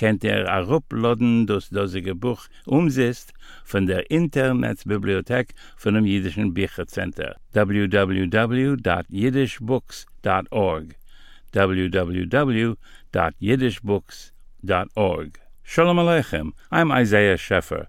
kennt er arupladen das dasige buch umsetzt von der internetbibliothek von dem jidischen bichercenter www.jidishbooks.org www.jidishbooks.org shalom aleichem i'm isaiah scheffer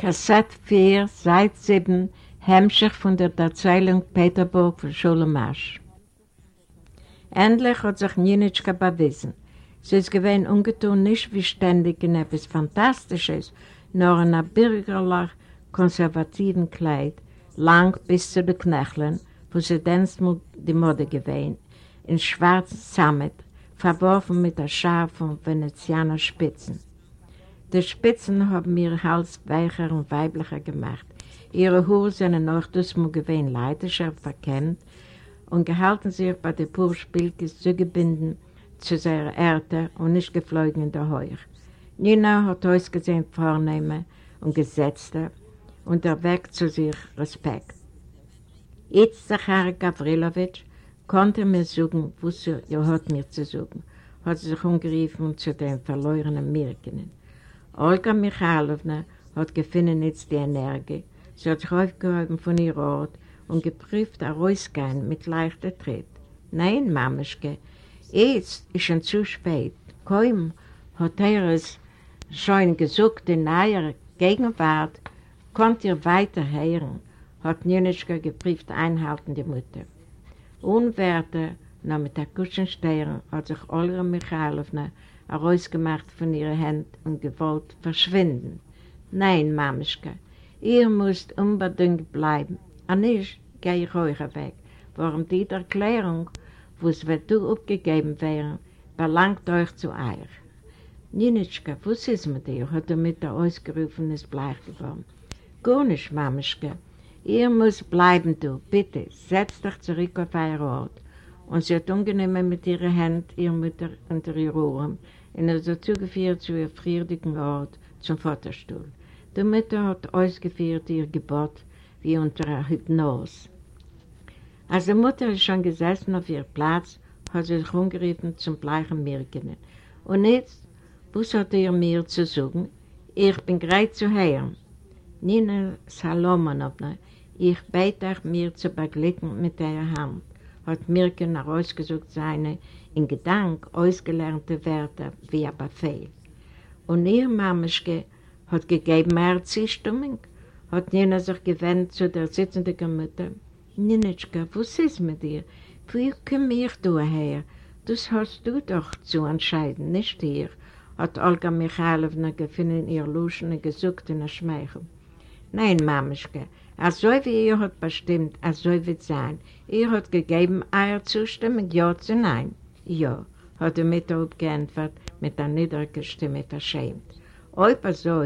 Kassett 4, Seit 7, Hemmschicht von der Erzählung Peterburg von Schulemasch. Endlich hat sich Nienitschka bewiesen. Sie ist gewesen ungetun nicht wie ständig in etwas Fantastisches, nur in einem bürgerlich konservativen Kleid, lang bis zu den Knöcheln, wo sie dann die Mode gewesen, in schwarzem Sammet, verworfen mit der Schar von Venezianer Spitzen. Die Spitzen haben ihr Hals weicher und weiblicher gemacht. Ihre Haare sind noch das Mugewehen leidischer verkennt und gehalten sich bei der Purspilkes zugebinden zu seiner Erde und nicht geflogen in der Heuch. Nina hat ausgesehen vornehme und gesetzte und erweckt zu sich Respekt. Jetzt, Zachary Gavrilowitsch, konnte mir sagen, was er hat mir zu sagen, hat sich umgerufen zu den verlorenen Mirkenen. Olga Michalowna hat gefunden jetzt die Energie. Sie hat sich aufgehoben von ihr Ort und geprüft ein Rausgehen mit leichter Tritt. Nein, Mameschke, jetzt ist schon zu spät. Kaum hat er es schon gesucht in neuer Gegenwart, kommt ihr weiter hören, hat Nienischka geprüft einhaltende Mutter. Unwerte, noch mit der Kuschensteher, hat sich Olga Michalowna herausgemacht von ihrer Hand und gewollt verschwinden. Nein, Mamischka, ihr müsst unbedingt bleiben. Und ich gehe ich euch weg. Warum die Erklärung, wo es wird du abgegeben wäre, belangt euch zu euch. Ninitschka, was ist mit dir? hat er mit der ausgerufen, ist bleich geworden. Gar nicht, Mamischka. Ihr müsst bleiben, du. Bitte, setzt dich zurück auf euer Ort. Und sie hat ungenommen mit ihrer Hand ihre Mutter unter ihr Ohren und er so zugeführt zu ihr friedlichen Ort zum Vaterstuhl. Die Mutter hat ausgeführt ihr Gebot wie unter einer Hypnose. Als die Mutter schon gesessen auf ihr Platz, hat sie sich umgerufen zum bleichen Mirkenen. Und jetzt, was hat ihr mir zu sagen? Ich bin bereit zu hören. Nina Salomonowna, ich bete euch mir zu beglücken mit der Hand, hat Mirken herausgesucht seine in Gedank ausgelernte Wörter wie ein Befehl. Und ihr Mameschke hat gegeben mehr Zustimmung, hat Nina sich gewendet zu der sitzenden Mutter. Ninitschka, was ist mit dir? Wie komme ich du her? Das hast du doch zu entscheiden, nicht ihr, hat Olga Michailowna gefunden ihr Luschen gesucht in der Schmeichel. Nein, Mameschke, also wie ihr hat bestimmt, also wird sein. Ihr hat gegeben eure Zustimmung, ja zu nein. Ja, hat die Mutter geantwortet mit einer niedrigen Stimme verschämt. Euch so,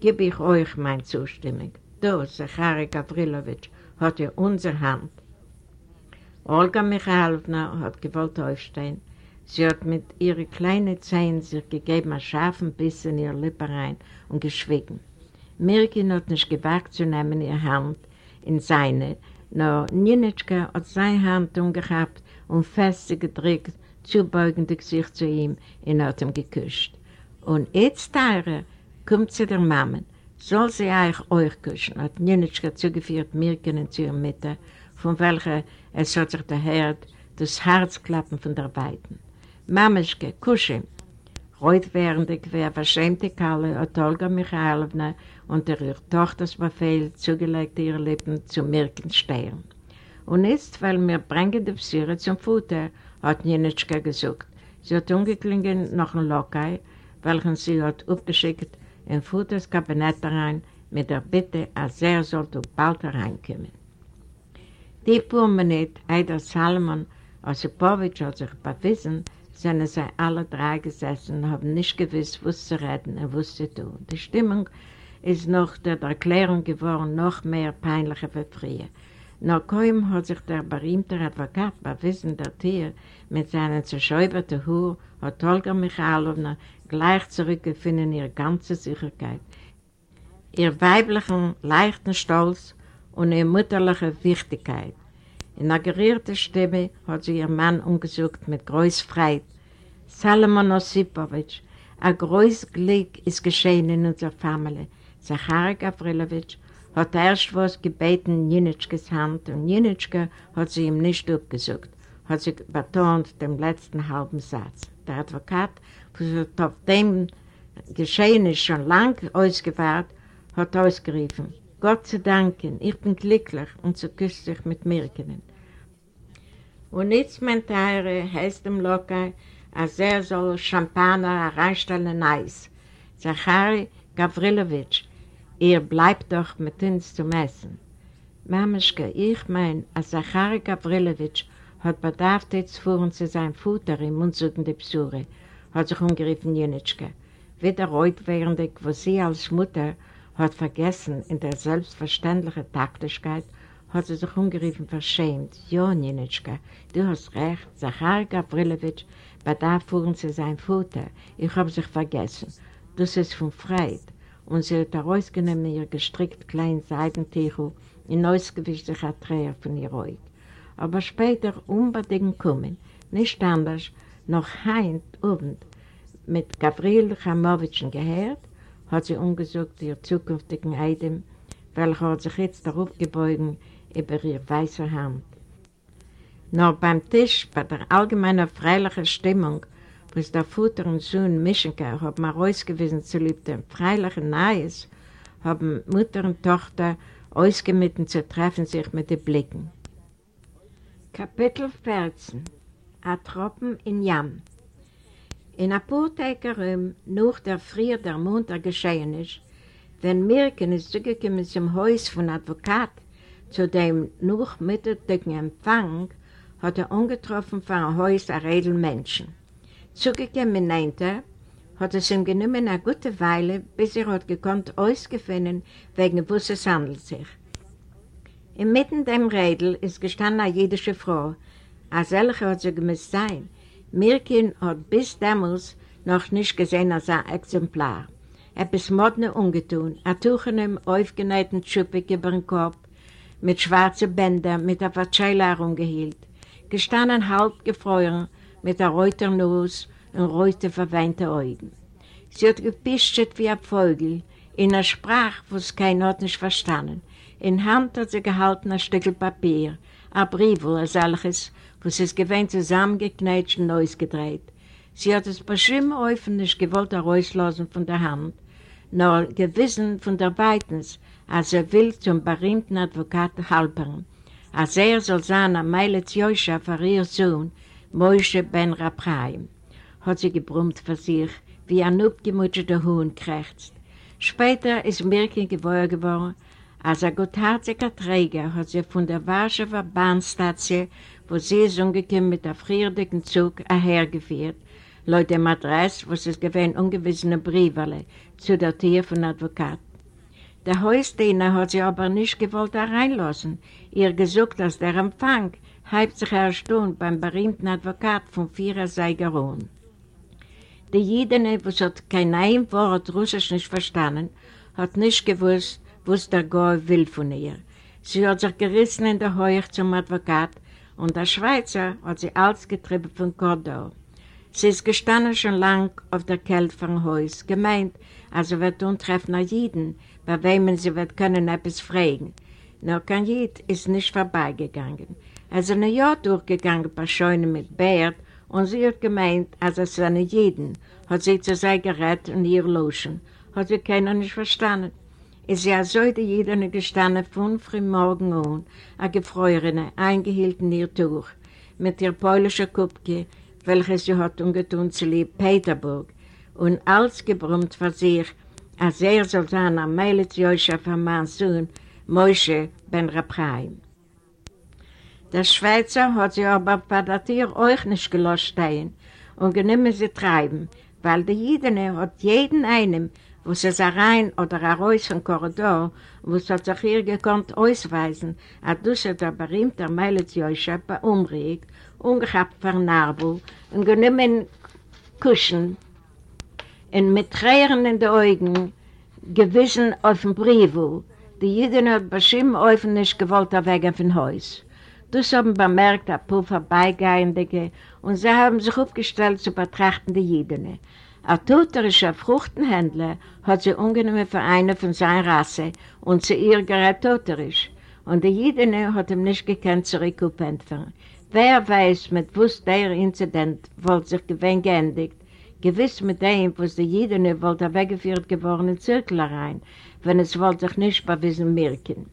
gebe ich euch meine Zustimmung. Du, Zachary Gavrilowitsch, hat ihr unsere Hand. Olga Michailowna hat gewollt aufstehen. Sie hat mit ihren kleinen Zähnen sich gegeben einen scharfen Biss in ihre Lippe rein und geschwiegen. Mirkin hat nicht gewagt zu nehmen ihre Hand in seine, nur Nienitschka hat seine Hand umgehabt und fest sie gedrückt zubeugende Gesicht zu ihm und hat ihm geküsst. Und jetzt, Tare, kommt zu der Mama. Soll sie euch euch küssen, hat Nienitschka zugeführt Mirken zu ihrer Mitte, von welcher es hat sich der Herd das Herzklappen von der Beiden. Mameschke, kusche. Heute während der quer verschämte Kalle hat Olga Michailowna unter ihrer Tochters Befehl zugelegt ihre Lippen zu Mirken stehen. Und jetzt, weil wir bringen die Psyre zum Futter, hat Jenitschka gesagt. Sie hat umgeklingelt nach einem Lokal, welchen sie hat aufgeschickt in Futters Kabinett rein, mit der Bitte, als er sollte bald hereinkommen. Die Minuten, Eider Salomon, Osipowitsch hat sich bewiesen, sind sie alle drei gesessen und haben nicht gewusst, was zu reden und was zu tun. Die Stimmung ist nach der Erklärung geworden noch mehr peinlicher für früher. Noch kaum hat sich der berühmte Advokat bewiesen, der Tier mit seinen zerschäuberten Haar hat Olga Michalowna gleich zurückgefunden in ihre ganze Sicherheit ihr weiblichen, leichten Stolz und ihre mütterliche Wichtigkeit. In einer gerierten Stimme hat sie ihren Mann umgesucht mit großer Freude. Salomon Osipowitsch, ein großes Glück ist geschehen in unserer Familie. Zachary Gavrilowitsch hat erst was gebeten in Jinitschkes Hand und Jinitschke hat sie ihm nicht abgesucht, hat sie betont dem letzten halben Satz. Der Advokat, was auf dem Geschehen ist schon lang ausgewahrt, hat ausgerufen. Gott zu danken, ich bin glücklich und so küsst sich mit Mirkenen. Und jetzt, mein Teure, heißt im Locker, als er soll Champagner reinstellen in Eis. Zachary Gavrilowitsch, ihr bleibt doch mit uns zum Essen. Mameschke, ich mein, als Zachary Gavrilowitsch hat bedarf jetzt fuhren zu seinem Futter im Mundsuchen der Psure, hat sich umgerufen Jenitschke. Wieder reut während wo sie als Mutter hat vergessen, in der selbstverständlichen Taktigkeit hat sie sich umgerufen, verschämt. Ja, Ninitschka, du hast recht, Zachar Gavrilowitsch bedarf fuhren zu sein Futter. Ich habe sich vergessen. Das ist von Freit. Und sie hat herausgenommen ihr gestrickt kleinen Seidentuch in ausgewischlicher Träger von ihr Auge. Aber später unbedingt kommen, nicht anders, noch heint Abend mit Gabriel Chamowitschen gehört, hat sie umgesucht ihr zukünftigen Eidem, welcher hat sich jetzt darauf gebeugen über ihre weiße Hand. Nur beim Tisch, bei der allgemeinen freilichen Stimmung, wo es der Futter und Sohn Mischenke haben herausgewiesen zu lieb dem freilichen Neues, haben Mutter und Tochter ausgemitten zu treffen sich mit den Blicken. Kapitel 14 A Tropen in Jam in paar Tage nach der Früh der Montag geschehen ist, wenn Mirken ist zugekommen zum Haus von Advokat, zu dem noch mitteldicken Empfang, hat er angetroffen von einem Haus ein Redel Menschen. Zugekommen meinte er, hat es ihm genommen eine gute Weile, bis er hat gekonnt ausgefunden, wegen was es handelt sich. Inmitten dem Redel ist gestanden eine jüdische Frau, als solche hat sie gemisst sein, Mirkin hat bis damals noch nicht gesehen als ein Exemplar. Er bis Modne ungetun, er tuchen im aufgenähten Schuppig über den Kopf, mit schwarzen Bändern, mit der Verzeihler umgehielt, gestanden halb gefroren, mit der reuter Nuss und reute verweinte Augen. Sie hat gepischtet wie ein Vogel, in einer Sprache, was keiner hat nicht verstanden. In Hand hat sie gehalten ein Stück Papier, ein Brief oder solches, was es gewähnt zusammengeknetscht und ausgedreht. Sie hat es bestimmt öffentlich nicht gewollt herauslassen von der Hand, nur gewissen von der Weitens, als er will zum berühmten Advokat halpern, als er soll sein am Meiletz Joscha für ihr Sohn, Moshe ben Rapraim, hat sie gebrummt für sich, wie ein abgemutschter Huhn krächzt. Später ist Mirkin gewohr geworden, als ein gutherziger Träger hat sie von der Warschauer Bahnstation wo sie ist umgekommen mit der frierdicken Zug hergeführt, laut dem Adress, wo es gewähnt ungewissene Brieferle zu der Tür von Advokat. Der Hausdiener hat sie aber nicht gewollt reinlassen. Ihr gesucht, dass der Empfang halb sich erstaunt beim berühmten Advokat von Vierer Seigeron. Die Jidene, hat kein ein Wort Russisch nicht verstanden, hat nicht gewusst, was der Goy will von ihr. Sie hat sich gerissen in der Heuch zum Advokat und der Schweizer hat sie alles getrieben von Cordau. Sie ist gestanden schon lang auf der Kälte vom Haus, gemeint, also wird untreffen nach Jeden, bei wem sie wird können etwas fragen. Nur kein Jid ist nicht vorbeigegangen. Er ist eine Jahr durchgegangen, paar Scheune mit Bärt, und sie hat gemeint, als es seine Jeden, hat sie zu sein gerät und ihr loschen, hat sie keiner nicht verstanden. ist ja so die Jüdene gestanden von früh morgen an, eine Gefreurene, eingehielten ihr Tuch, mit ihr polnischen Kupke, welches sie hat umgetun zu lieb Peterburg, und alles gebrummt für sich, als er soll sein am Meilitz Joshua von Sohn, Moshe ben Rapraim. Der Schweizer hat sie aber bei der Tür euch nicht gelöscht stehen und genommen sie treiben, weil der Jidene hat jeden einen, wo sie es rein oder raus vom Korridor, wo hat sich hier gekonnt ausweisen, hat durch der berühmte Meilitz Joshua umregt, ungehabt vernarbelt und genommen Kuschen und mit Tränen in den Augen gewissen auf dem Brief, die Jiden hat bestimmt öffentlich gewollt wegen vom Haus. Das haben bemerkt ein paar Vorbeigehende und sie haben sich aufgestellt zu betrachten die Jiden. Ein toterischer Fruchtenhändler hat sie ungenommen für eine von seiner Rasse und zu ihr gerät toterisch. Und die Jiden hat ihm nicht gekannt zurückzupenfern. Wer weiß, mit was der Inzident wollte sich gewinn geendigt, gewiss mit dem, was die Jidene wollte weggeführt geworden in Zirkel rein, wenn es wollte sich nicht bei diesem Mirken.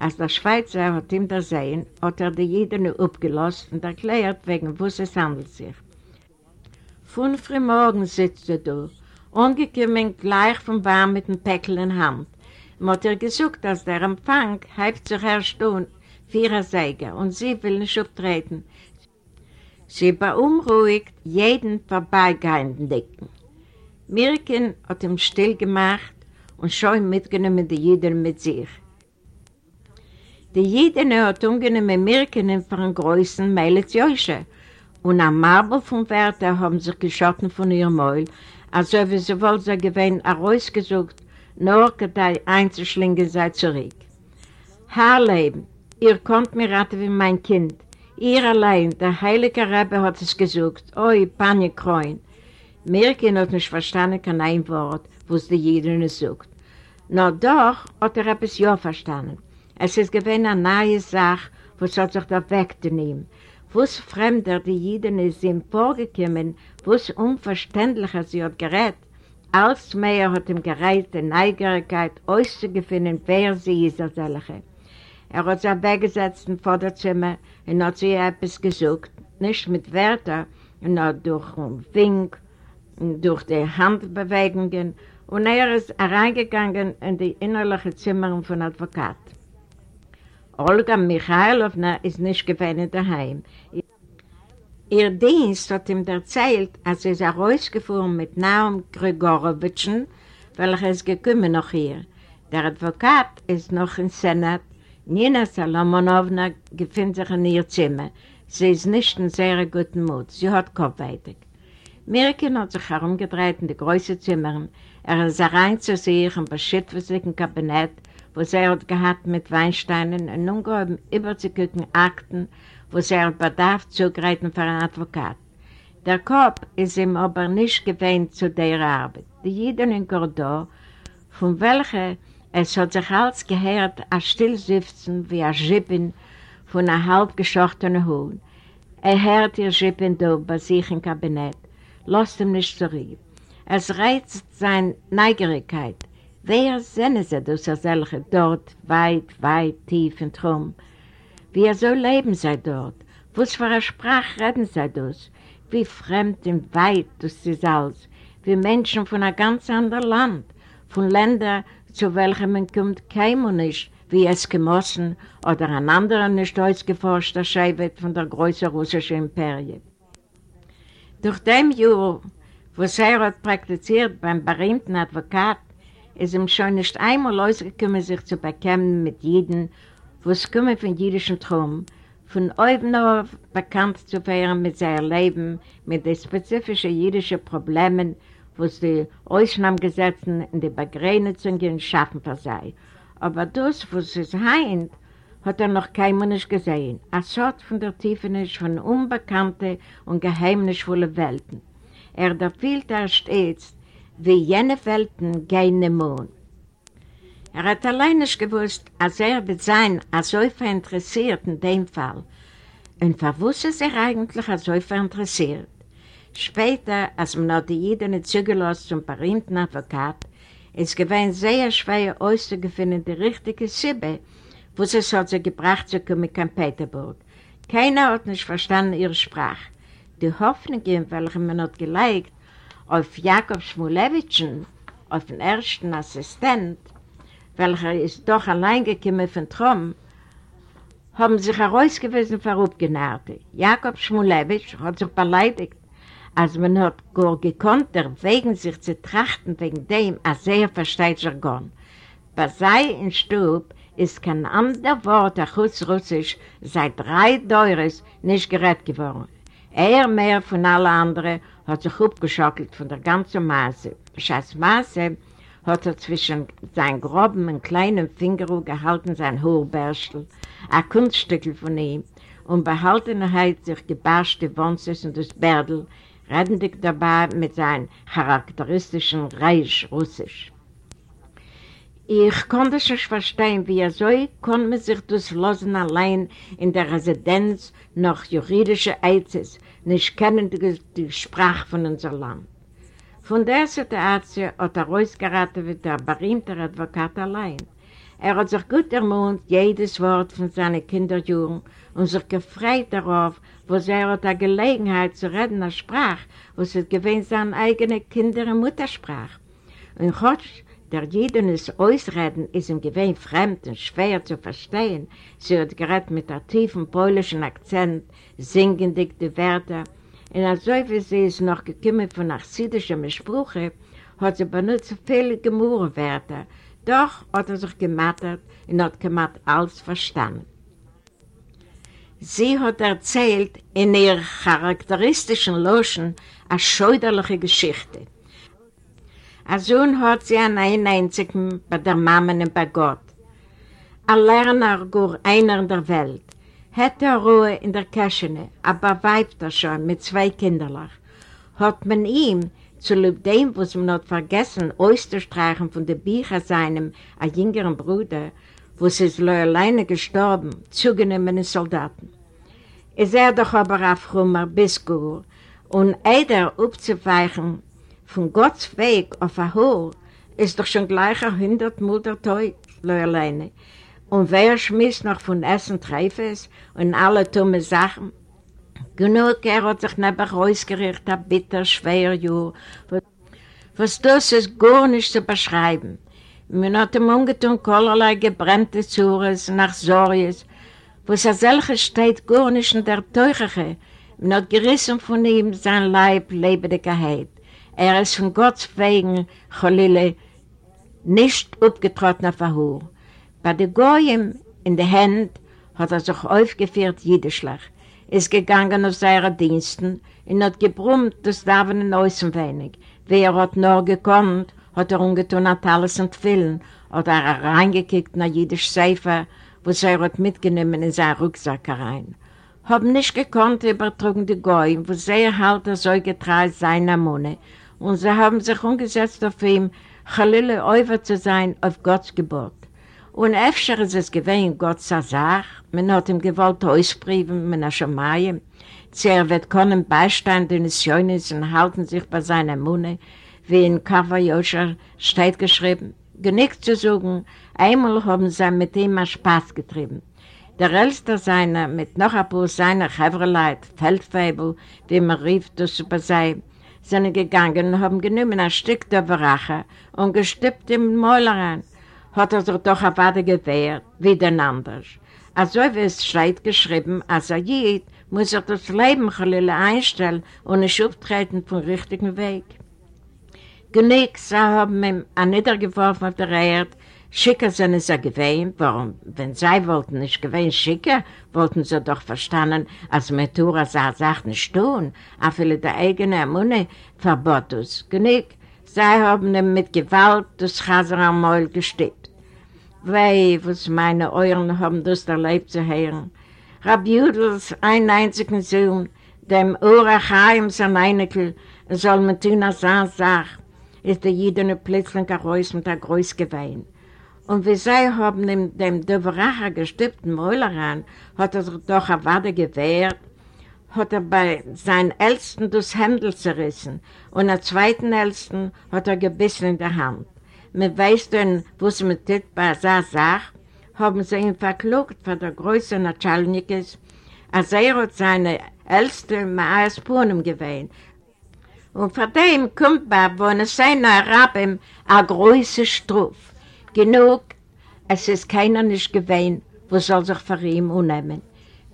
Als der Schweizer hat ihm das sehen, hat er die Jidene abgelost und erklärt, wegen was es handelt sich. Von früh morgen sitzt er da, angekommen gleich vom Baum mit dem Päckl in Hand. Man hat er gesagt, dass der Empfang halb zu herstehen, vierer Säger, und sie will nicht auftreten, Sie beunruhigt jeden vorbeigehenden Dicken. Mirken hat ihm still gemacht und schon mitgenommen die Jiden mit sich. Die Jiden hat umgenommen Mirken für einen größten Meilitz Joische und am Marbel vom Wärter haben sich geschotten von ihrem Mäul, also wie sie wohl so gewähnt herausgesucht, nur gedei einzuschlingen sei zurück. Herr Leben, ihr kommt mir raten wie mein Kind, Ihr allein, der heilige Rebbe hat es gesucht. Oi, Panikreun. Mirkin hat nicht verstanden kein ein Wort, was die Jiden sucht. Nur doch hat er etwas ja verstanden. Es ist gewesen eine neue Sache, was hat sich da wegzunehmen. Was fremder die Jiden sind vorgekommen, was unverständlicher sie hat gerät. Als mehr hat ihm gereizt die Neugierigkeit auszugefinden, wer sie ist als solche. Er hat sich weggesetzt im Vorderzimmer und hat sich etwas gesucht, nicht mit Wörtern, nur durch einen Wink, durch die Handbewegungen und er ist reingegangen in die innerlichen Zimmer von Advokat. Olga Michailowna ist nicht gewähnt daheim. Ihr Dienst hat ihm erzählt, als er ist rausgefahren mit Naum Grigorowitschen, welcher ist gekommen noch hier. Der Advokat ist noch im Senat Nina Salomonowna befindet sich in ihr Zimmer. Sie ist nicht in sehr gutem Mut. Sie hat Kopfweitig. Mirkin hat sich herumgedreht in die großen Zimmern. Er ist rein zu sich im beschützlichen Kabinett, wo sie hat gehabt mit Weinsteinen und nun gehoben überzugucken Akten, sie hat bedarf zugreifen für einen Advokat. Der Kopf ist ihm aber nicht gewöhnt zu der Arbeit. Die Jeden in Cordoba, von welcher Es hat sich alles gehört, ein Stillsüfzen wie ein Schippen von einem halbgeschochtenen Huhn. Er hört ihr Schippen da bei sich im Kabinett. Lasst ihm nicht zurück. Es reizt seine Neugierigkeit. Wer sehne sie das als solche dort, weit, weit, tief und rum? Wie er so leben sei dort? Was für eine Sprache reden sie das? Wie fremd und weit das ist alles? Wie Menschen von einem ganz anderen Land, von Ländern, zu welchem man kommt kein und nicht, wie Eskimossen oder ein anderer nicht ausgeforschter Scheibe von der größeren russischen Imperie. Durch dem Jahr, wo er hat praktiziert beim berühmten Advokat, ist ihm schon nicht einmal ausgekommen, sich zu bekämpfen mit Jeden, wo es kommen von jüdischen Traum, von oben auf bekannt zu werden mit seinem Leben, mit den spezifischen jüdischen Problemen, was die Ausnahmegesetzen in die Begrenzungen schaffen für sei. Aber das, was es heint, hat er noch kein Mensch gesehen. Ein Sort von der Tiefenisch von unbekannten und geheimnisvollen Welten. Er fühlt er stets, wie jene Welten gehen im Mond. Er hat allein nicht gewusst, als er wird sein, als so interessiert in dem Fall. Und verwusste er sich eigentlich als so interessiert. Später, als man noch die Jiden zugelassen zum berühmten Advokat, Es gewesen sehr schwer auszugefinden, die richtige Sibbe, wo sie es sie gebracht zu kommen in Peterburg. Keiner hat nicht verstanden ihre Sprache. Die Hoffnung, welche man hat gelegt auf Jakob Schmulewitschen, auf den ersten Assistent, welcher ist doch allein gekommen von Trom, haben sich herausgewiesen für Upgenarte. Jakob Schmulewitsch hat sich beleidigt, als man hat gar gekonnt, wegen sich zu trachten, wegen dem, als er versteht Jargon. Bei sei in Stub ist kein anderer Wort, der Russisch, seit drei Deures nicht gerät geworden. Er mehr von allen anderen hat sich abgeschockelt von der ganzen Masse. Scheiß Masse hat er zwischen seinen groben und kleinen Fingern gehalten, sein Hochbärstel, ein Kunststückel von ihm, und behaltenerheit sich gebarschte Wonses und das Bärdel, redendig dabei mit seinem charakteristischen Reich Russisch. Ich konnte nicht verstehen, wie er so konnte man sich das Losen allein in der Residenz noch juridische Eizes, nicht kennen die, die Sprache von unserem Land. Von der Situation hat er rausgeraten wie der berühmte Advokat allein. Er hat sich gut ermahnt, jedes Wort von seinen Kinderjugend und sich gefreut darauf, wo er hat eine Gelegenheit zu reden, eine Sprache, wo es gewinnt seine eigene Kinder- und Muttersprache. Und Gott, der jedes Ausreden ist ihm gewinnt fremd und schwer zu verstehen. Sie hat gerade mit einem tiefen polnischen Akzent, singendig die Wörter, und als wie sie ist noch gekommen von achsidischen Sprüche, hat sie benutzt viele Gemurwörter. Doch hat er sich gemattert und hat gemacht alles verstanden. Sie hat erzählt in ihrer charakteristischen Loschen eine scheuderliche Geschichte. Ein Sohn hat sie an einen einzigen bei der Mama und bei Gott. Ein Lerner, gar einer der Welt. Hätte er Ruhe in der Käschene, aber weibt er schon mit zwei Kinderlach. Hat man ihm, zu lieb dem, was man hat vergessen, auszustreichen von den Büchern seinem, ein jüngeren Bruder, wo sie ist alleine gestorben, zugenommen Soldaten. Ist er doch aber auf Rummer bis gut, und eider aufzuweichen von Gottes Weg auf ein Hohl, ist doch schon gleich ein hundertmal der Teut, alleine. Und wer schmiss noch von Essen Treifes und alle dumme Sachen? Genug, er hat sich nebach ausgerichtet, ein bitter, schwer Jahr. Was das ist gar nicht zu beschreiben. Man hat ihm ungetun kollerlei gebrannte Zures nach Sorges, wo es als solche steht gar nicht in der Teuchige. Man hat gerissen von ihm sein Leib Lebendigkeit. Er ist von Gottes wegen, Cholile, nicht abgetrotten auf der. Bei den Goyim in der Hand hat er sich aufgeführt Jiddischlach, ist gegangen auf seine Diensten und hat gebrummt, das darf in Außen wenig. Wie er hat nur gekonnt, hat er ungetun hat alles entfüllen, hat er reingekickt nach Jiddisch Seifer, wo er hat mitgenommen in seinen Rucksack herein. Haben nicht gekonnt, übertrugen die Goyim, wo sehr halt er so getreu seiner Munde, und sie haben sich umgesetzt auf ihm, Chalile Euver zu sein auf Gottes Gebot. Und öfter ist es gewesen, Gott sei Dank, man hat ihm gewollt ausbriefen, man hat schon mal, er wird können Beistand in Schönes und halten sich bei seiner Munde, wie in Kavajoscher steht geschrieben, genickt zu suchen, einmal haben sie mit ihm einen Spaß getrieben. Der älteste seiner, mit noch ein paar seiner Heverleit, Feldfebel, wie man rief, das über sei, sind gegangen und haben genommen ein Stück der Verache und gestippt im Mäuler rein. hat er sich doch auf Wade gewehrt, wie den anders. Also wie es steht geschrieben, als er geht, muss er das Leben einstellen und nicht auftreten vom richtigen Weg. Genug, sie haben ihm an niedergeworfen auf der Erde, Schicker sind es ja gewähnt, warum, wenn sie wollten nicht gewähnt Schicker, wollten sie doch verstanden, als Metura sah, nicht tun, auch viele der eigene Munde verbot uns. Genug, sie haben ihm mit Gewalt das Chaser am Mäul gestippt. Wei, was meine Euren haben das erlebt zu hören. Rabbi Judels, ein einzigen Sohn, dem Urachaim sein Einekel, soll man tun als eine Sache, ist der Jidene plötzlich heraus mit der Größe geweint. Und wie sie haben dem, dem Doveracher gestübten Mäuleran, hat er doch eine Wade gewehrt, hat er bei seinen Ältesten das Händel zerrissen und der zweiten Ältesten hat er gebissen in der Hand. man weiß dann, was man tut bei dieser Sache, haben sie ihn verklugt von der Größe Natschalnikes, als er hat seine älteste Maas Punem gewähnt. Und von dem kommt bei Wohneseiner Rabbim eine große Struf. Genug, es ist keiner nicht gewähnt, wo soll sich für ihn unnehmen.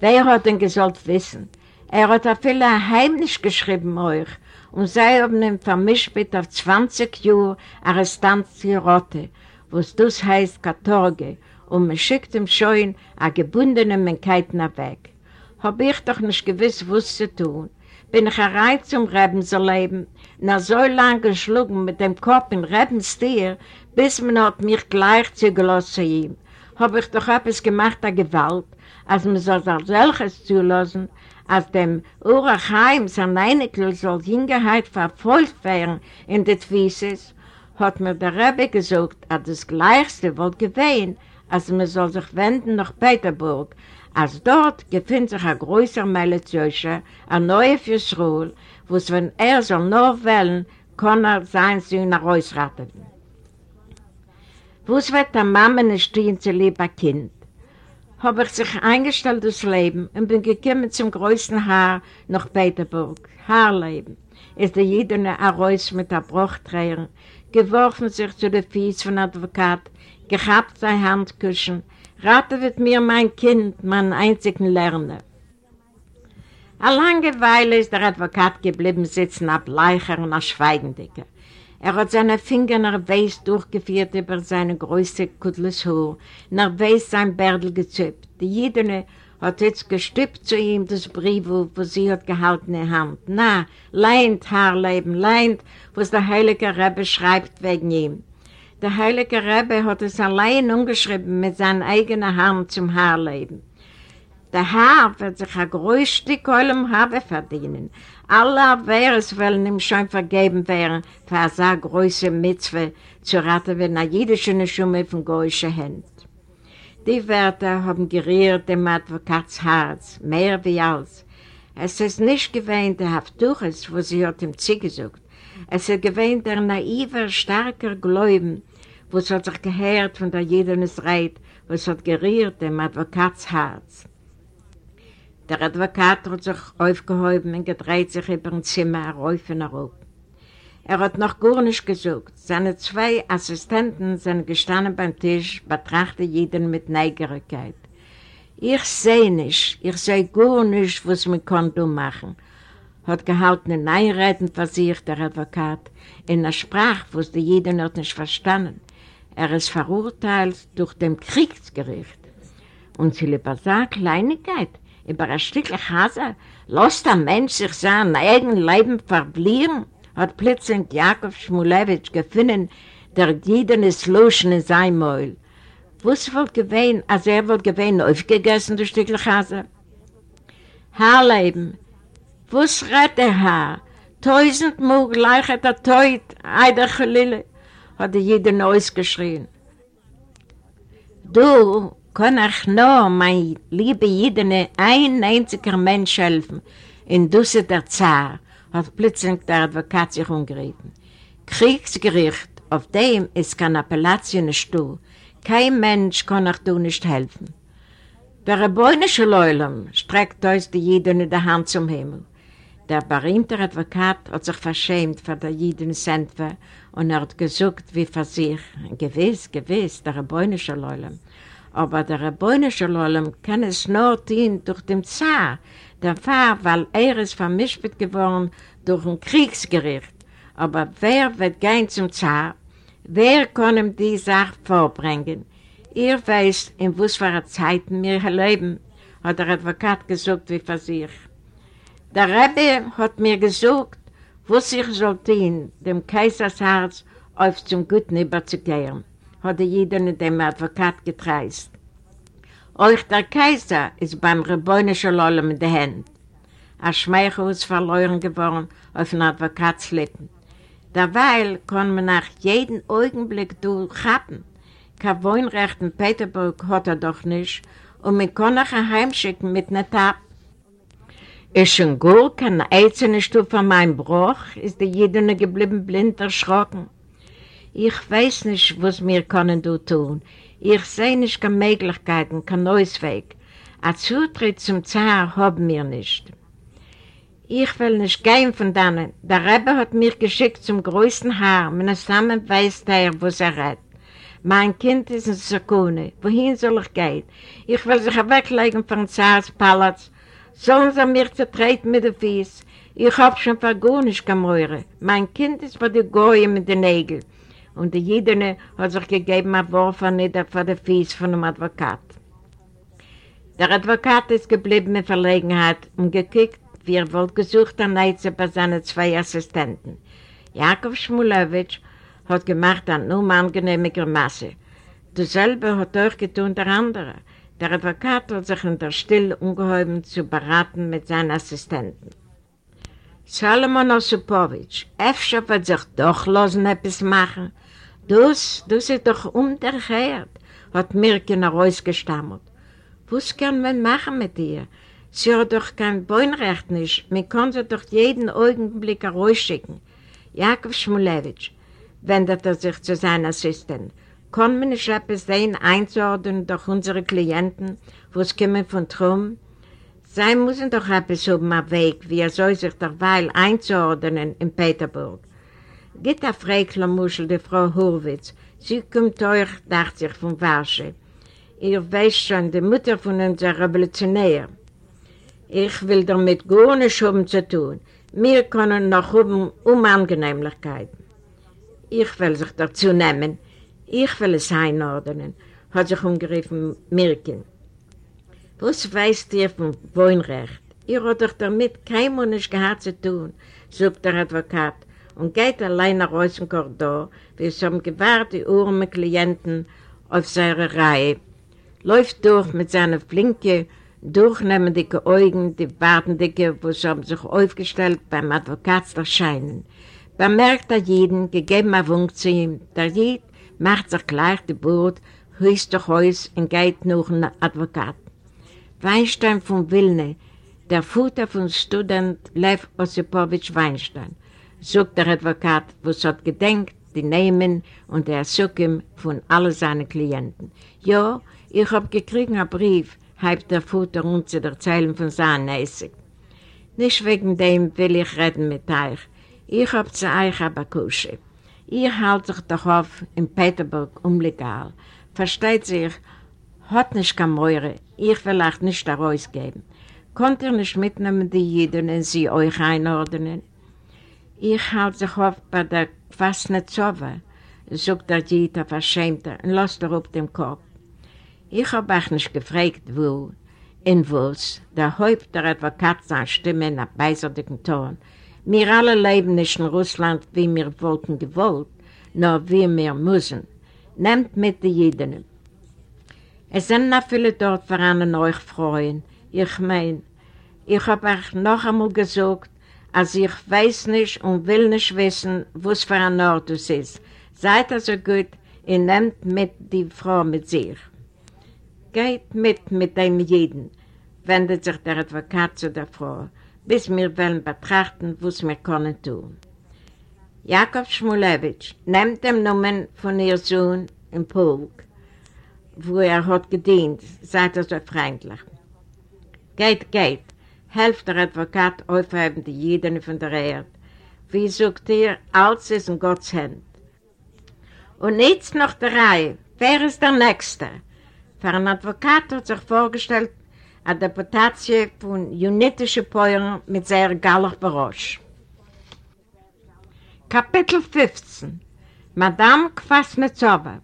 Wer hat denn gesollt wissen? Er hat auch viele heimlich geschrieben euch und sei haben ihn vermischt mit auf 20 Jahre Arrestanz Rotte, was das heißt Katorge, und man schickt ihm schon eine gebundene Menkeitner weg. Hab ich doch nicht gewiss, was zu tun. Bin ich herein zum Rebenserleben, na so lang geschlagen mit dem Kopf in Rebenstier, bis man hat mich gleich zugelassen zu ihm. Hab ich doch etwas gemacht, der Gewalt, als man soll als solches zulassen, als dem Urachaim sein Einigl soll Hingeheit verfolgt werden in den Twieses, hat mir der Rebbe gesagt, dass das Gleichste wohl gewähnt, als man soll sich wenden nach Peterburg, als dort gefindet sich ein größer Melezöscher, ein neuer Füßruhl, wo es, wenn er soll nur wählen, kann er sein Sohn herausraten. Wo es wird der Mama nicht stehen zu lieber Kind? habe ich sich eingestellt das Leben und bin gekommen zum größten Haar nach Peterburg. Haarleben ist der Jüdene Aros mit der Bruchträger, geworfen sich zu den Fies von Advokat, gehabt sein Handküchen, rate wird mir mein Kind, mein einzigen Lerner. Eine lange Weile ist der Advokat geblieben sitzen, ab Leicher und ab Schweigendicker. Er hat seine Finger nach Weiß durchgeführt über seine Haar, nach Weiß sein Bärdel gezüppt. Die Jüdene hat jetzt gestüppt zu ihm das Brief, wo sie hat gehalten in Hand. Na, leint, Haarleben, leint, was der Heilige Rebbe schreibt wegen ihm. Der Heilige Rebbe hat es allein umgeschrieben mit seiner eigenen Hand zum Haarleben. Der Haar wird sich ein größtes Stück allem Habe verdienen. Alle Wehres wollen ihm schon vergeben werden, für eine große Mitzwe zu raten, wenn jede schöne Schumme von Goyische Händen. Die Wörter haben gerührt dem Advokats Herz, mehr wie alles. Es ist nicht gewähnt der Haftuches, wo sie hat ihm zugesucht. Es ist gewähnt der naive, starker Gläuben, wo es hat sich gehört von der Jedenes Reit, wo es hat gerührt dem Advokats Herz. Der Advokat hat sich aufgehoben und gedreht sich über ein Zimmer rauf und rauf. Er hat noch gar nicht gesucht. Seine zwei Assistenten sind gestanden beim Tisch, betrachten jeden mit Neugierigkeit. Ich sehe nicht, ich sehe gar nicht, was man kann machen, hat gehalten ein Einreden für sich, der Advokat, in einer Sprache, was die jeden hat nicht verstanden. Er ist verurteilt durch dem Kriegsgericht. Und sie lieber sagt, Kleinigkeit, über ein Stückchen Hase, lässt der Mensch sich sein eigenes Leben verblieren, hat plötzlich Jakob Schmulewitsch gefunden, der jedenes Loschen in seinem Mäul. Was wohl gewesen, als er wohl gewesen, aufgegessen, das Stückchen Hase? Herrleben, was redet der Herr? Tausendmal gleich hat er teut, Eider Chalile, hat er jeden ausgeschrien. Du, kann ich nur, mein liebe Jidene, ein einziger Mensch helfen, in Dusse der Zar, hat plötzlich der Advokat sich umgerufen. Kriegsgericht, auf dem ist kein Appellation nicht du. Kein Mensch kann euch du nicht helfen. Der rebäunische Leulam streckt uns die Jiden in der Hand zum Himmel. Der berühmte Advokat hat sich verschämt für die Jiden Sentwe und er hat gesucht wie für sich. Gewiss, gewiss, der rebäunische Leulam. Aber der Rebäunische Lolem kann es nur tun durch den Zar, der Fall, weil er ist vermischt geworden durch ein Kriegsgericht. Aber wer wird gehen zum Zar? Wer kann ihm die Sache vorbringen? Ihr weißt, in was für Zeiten wir leben, hat der Advokat gesagt wie für sich. Der Rebbe hat mir gesagt, was ich soll tun, dem Kaisersherz auf zum Guten überzugehen hat er jeden in dem Advokat getreist. Euch der Kaiser ist beim Rebäunischen Lollem in der Hand. Ein Schmeichel ist verloren geworden auf den Advokatslippen. Derweil kann man nach jedem Augenblick durchhaben. Kein Wohnrecht in Peterburg hat er doch nicht und man kann auch ein Heimschicken mit einer Tab. Ist schon gut, kein einzelne Stück von meinem Bruch, ist der Jedene geblieben blind erschrocken. Ich weiß nicht, was wir können du tun. Ich sehe nicht keine Möglichkeiten, kein neues Weg. Ein Zutritt zum Zar haben wir nicht. Ich will nicht gehen von denen. Der Rebbe hat mich geschickt zum größten Haar. Meine Samen weiß der, was er redet. Mein Kind ist in Sekunde. Wohin soll ich gehen? Ich will sich weglegen von Zars Palaz. Sollen sie mir zertreten mit den Fies? Ich hab schon vergunisch gemäure. Mein Kind ist bei der Goye mit den Nägeln. Und die Jidene hat sich gegeben, ein Wurf an nieder vor den Fies von dem Advokat. Der Advokat ist geblieben in Verlegenheit und gekickt, wie er wohl gesucht an Neize bei seinen zwei Assistenten. Jakob Schmulewitsch hat gemacht eine nur angenehme Grimasse. Dasselbe hat auch getan der andere. Der Advokat hat sich in der Stille ungeheuben zu beraten mit seinen Assistenten. Salomon Osipowitsch, öfter wird sich doch losen etwas machen. Das, das ist doch umgekehrt, hat Mirkin herausgestammelt. Was kann man machen mit ihr? Sie hat doch kein Beinrecht nicht. Man kann sie doch jeden Augenblick herausschicken. Jakob Schmulewitsch wendet er sich zu seinem Assistent. Kann man nicht etwas sehen, einzuordnen durch unsere Klienten, wo es kommen von Trum? Sie müssen doch etwas haben am Weg, wie er soll sich derweil einzuordnen in Peterburg. Geht der Freikler Muschel, die Frau Hurwitz. Sie kommt euch, dachte sich, von Warsche. Ihr weißt schon, die Mutter von unserer Revolutionär. Ich will damit gar nichts haben zu tun. Wir können noch um Unangenehmlichkeiten. Ich will sich dazu nehmen. Ich will es einordnen, hat sich umgerufen Mirkin. Was weißt ihr vom Wohnrecht? Ihr habt doch damit kein Mensch gehabt zu tun, sagt der Advokat und geht allein nach aus dem Korridor, wie es haben gewahrt die armen Klienten auf seine Reihe, läuft durch mit seinen flinken, durchnehmenden Augen, die Wartendicke, wo sie haben sich aufgestellt beim Advokatserscheinen. Bemerkt er jeden, gegeben er Wunsch zu ihm, der Jid macht sich gleich die Boot, höchst durch Haus und geht nach dem Advokat. Weinstein von Wilne, der Vater von Student Lev Osipowitsch Weinstein, sagt der Advokat, was hat gedenkt, die Namen und der Sukim von allen seinen Klienten. Ja, ich hab gekriegt einen Brief, halb der Vater uns zu erzählen von seinen Essig. Nicht wegen dem will ich reden mit euch. Ich hab zu euch aber Kusche. Ihr haltet sich doch auf in Peterburg umlegal. Versteht sich, hat nicht kein Meure, ich will euch nicht herausgeben. Konnt ihr nicht mitnehmen die Jiden und sie euch einordnen? Ich halte sich auf bei der Kwasnetzowa, sagt der Jita verschämter und lasst er auf dem Kopf. Ich habe euch nicht gefragt, wo, in was, der Häupt der Advokat seine Stimme in einem beiserdicken Ton. Wir alle leben nicht in Russland, wie wir wollten gewollt, nur wie wir müssen. Nehmt mit die Jiden. Es sind noch viele dort, woran euch freuen. Ich meine, ich habe euch noch einmal gesagt, als ich weiß nicht und will nicht wissen, was für ein Ort es ist. Seid also gut und nehmt mit die Frau mit sich. Geht mit mit dem jeden, wendet sich der Advokat zu der Frau, bis wir wollen betrachten, was wir können tun. Jakob Schmulewitsch nimmt den Namen von ihr Sohn im Pulk, wo er hat gedient, seid er so freundlich. Geht, geht, helft der Advokat aufheben die Jeden von der Erde. Wie sagt ihr, alles ist in Gottes Hand. Und jetzt noch der Reihe, wer ist der Nächste? Für einen Advokat hat sich vorgestellt, eine Deputatie von unitischen Päuern mit sehr gallig Berosch. Kapitel 15 Madame Kwasnetsova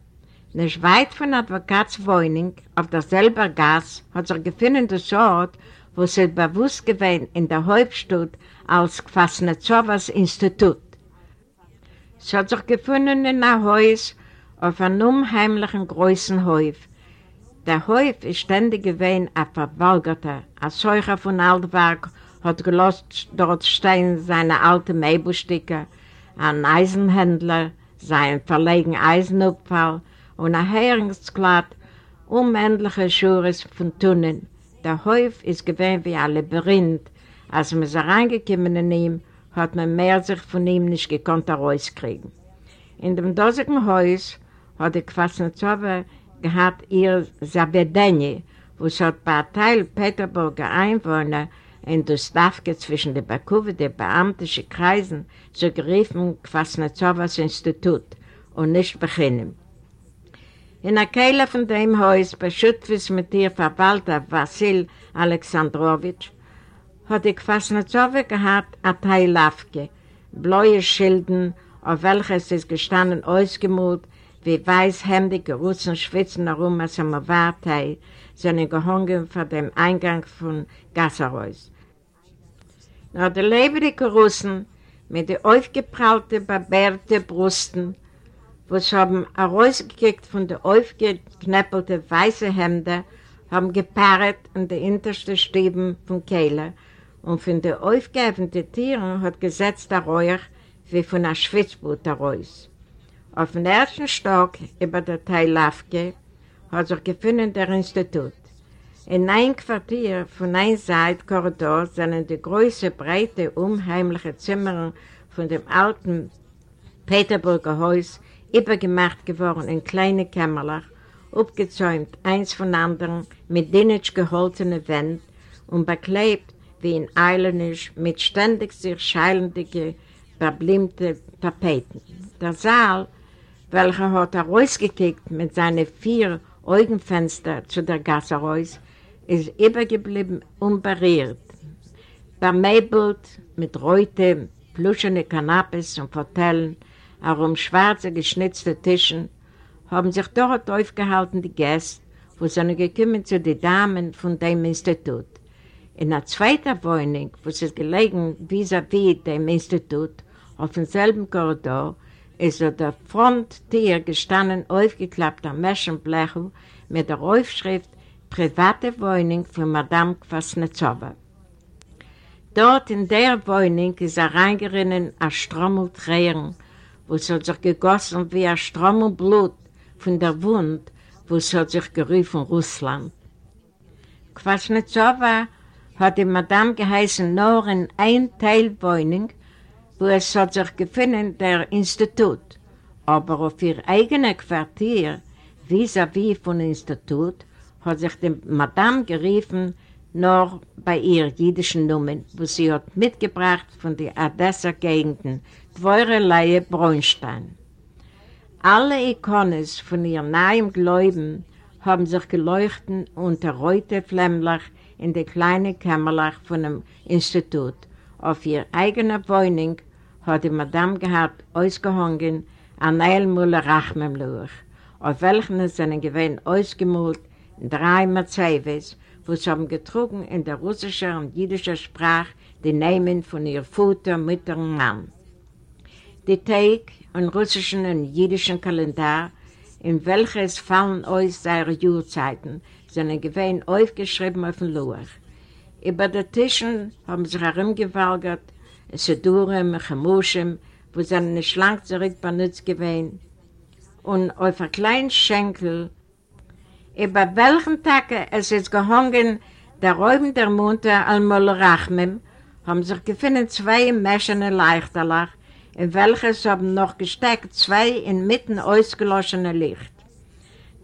Nicht weit von Advokats Wohnung, auf derselben Gas, hat sich gefunden das Ort, wo sie bewusst gewesen in der Hauptstadt als Kwasnetsovas Institut. Sie hat sich gefunden in einem Haus auf einem unheimlichen großen Häuf, Der Häuf ist ständig gewesen ein Verwalgerter. Ein Seucher von Altwerk hat gelost dort stehen seine alten Möbelstücke, ein Eisenhändler, sein verlegen Eisenabfall und ein Heringsklatt, unendliche Schures von Tunnen. Der Häuf ist gewesen wie ein Labyrinth. Als man so reingekommen in ihm, hat man mehr sich von ihm nicht gekonnt herauskriegen. In dem dosigen Haus hat die Kwasnetzowa gehabt ihr Zavedenie, wo es hat bei Teil Peterburger Einwohner in der Stavke zwischen den Bakuwe der beamtischen Kreisen zu geriefen Kwasnetzowas Institut und nicht beginnen. In der Kehle von dem Haus bei Schüttwis mit ihr Verwalter Vassil Alexandrowitsch hat die Kwasnetzowa gehabt Teil Lavke, blaue Schilden, auf welches ist gestanden ausgemult, wie weißhemdige Russen schwitzen herum als am Wartei, sind gehangen vor dem Eingang von Gasseräus. Nach der lebendigen Russen mit den aufgeprallten, barbärten Brüsten, sie haben herausgekickt von den aufgeknäppelten weißen Hemden, haben gepaart an den hintersten Stieben von Kehle und von den aufgebenden Tieren hat gesetzt der Räuch wie von einer Schwitzboot heraus. Auf dem ersten Stock über der Teil Lafke hat sich gefunden der Institut. In einem Quartier von einer Seite Korridor sind die große, breite, unheimliche Zimmer von dem alten Peterburger Haus übergemacht geworden in kleine Kämmerlach, abgezäumt eins von anderen mit Dinitsch geholzene Wänden und beklebt wie in Eilenisch mit ständig sich scheilenden, verbliebten Tapeten. Der Saal, welcher hat er rausgekickt mit seinen vier Augenfenstern zu der Gasse raus, ist übergeblieben unberührt. Vermebelt mit reute, pluschene Kanapes und Vertellen, herum schwarze geschnitzte Tischen, haben sich dort aufgehalten die Gäste, wo sie gekommen zu den Damen von dem Institut. In der zweiten Wohnung, wo sie gelegen vis-à-vis -vis dem Institut, auf demselben Korridor, ist auf der Fronttier gestanden aufgeklappter Meschenblechel mit der Aufschrift private Wohnung für Madame Kwasnetzowa. Dort in der Wohnung ist er reingerinnen ein Strommel Tränen, wo es hat sich gegossen wie ein Strommel Blut von der Wund, wo es hat sich gerufen Russland. Kwasnetzowa hat die Madame geheißen nur in ein Teilwohnung, wo es hat sich gefunden der Institut, aber auf ihr eigenes Quartier, vis-à-vis -vis von Institut, hat sich die Madame geriefen, nur bei ihr jüdischen Nummern, wo sie hat mitgebracht von den Odessa-Gegenden, Teureleihe Bräunstein. Alle Ikones von ihrem nahen Gläuben haben sich geleuchtet unter reute Flämmlach in der kleinen Kämmerlach von dem Institut. Auf ihr eigener Wohnung hat die Madame gehabt ausgehangen an Eilmuller Rachmemluch, auf welchen es seinen Gewinn ausgemult drei Mercedes, wo sie haben getrunken in der russischen und jüdischen Sprache die Namen von ihr Vater, Mutter und Mann. Die Tag und russischen und jüdischen Kalendar, in welches fallen euch seine Juhrzeiten, sind gewähnt aufgeschrieben auf dem Lohr. Über den Tischen haben sich herumgewalgert, Sedurim, Chemushim, wo sie eine schlank zurück benutzt gewähnt. Und auf einem kleinen Schenkel über welchen Tag es ist gehangen, der Räumen der Munter al-Molrachmim, haben sich gefunden zwei Mäschene Leichterlach, in welches haben noch gesteckt zwei inmitten ausgeloschene Licht.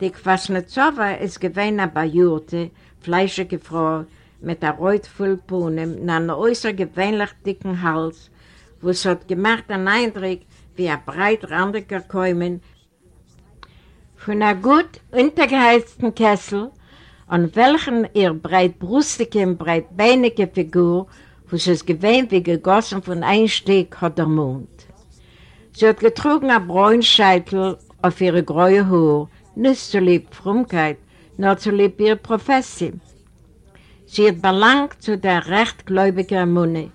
Die Kwasnetzowa ist gewähnt Bajurte, fleischige Frau, mit der Reutfüllpunem in einem äußergewöhnlich dicken Hals, wo es hat gemacht einen Eindruck wie ein breitrandiger Käumen von einer gut untergeheizten Kessel, an welchen ihr breitbrustige und breitbeinige Figur, wo es gewähnt wie gegossen von einem Stück, hat der Mund. Sie hat getrunken einen Bräunscheitel auf ihre graue Haar, nicht zu lieb Frumkeit, nur zu lieb ihre Profession. Sie hat belangt zu der rechtgläubigen Munde,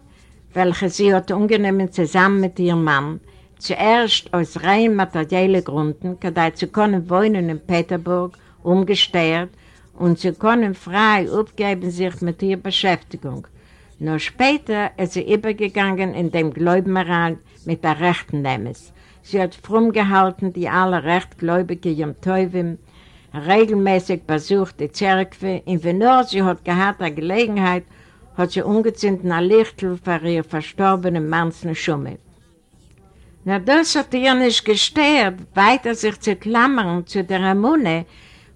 welche sie hat ungenommen zusammen mit ihrem Mann, zuerst aus rein materiellen Gründen, da sie können wohnen in Peterburg, umgesteuert, und sie können frei aufgeben sich mit ihrer Beschäftigung. Nur später ist sie übergegangen in dem Gläubigeran mit der rechten Nemes. Sie hat frum gehalten, die alle rechtgläubigen Jom Teuvim, regelmäßig besucht die Zerkwe, und wenn nur sie hat gehabt eine Gelegenheit, hat sie ungezündet ein Lichtel für ihr verstorbenen Manns Schumme. Na, das hat ihr nicht gestört, weiter sich zu klammern zu der Amune,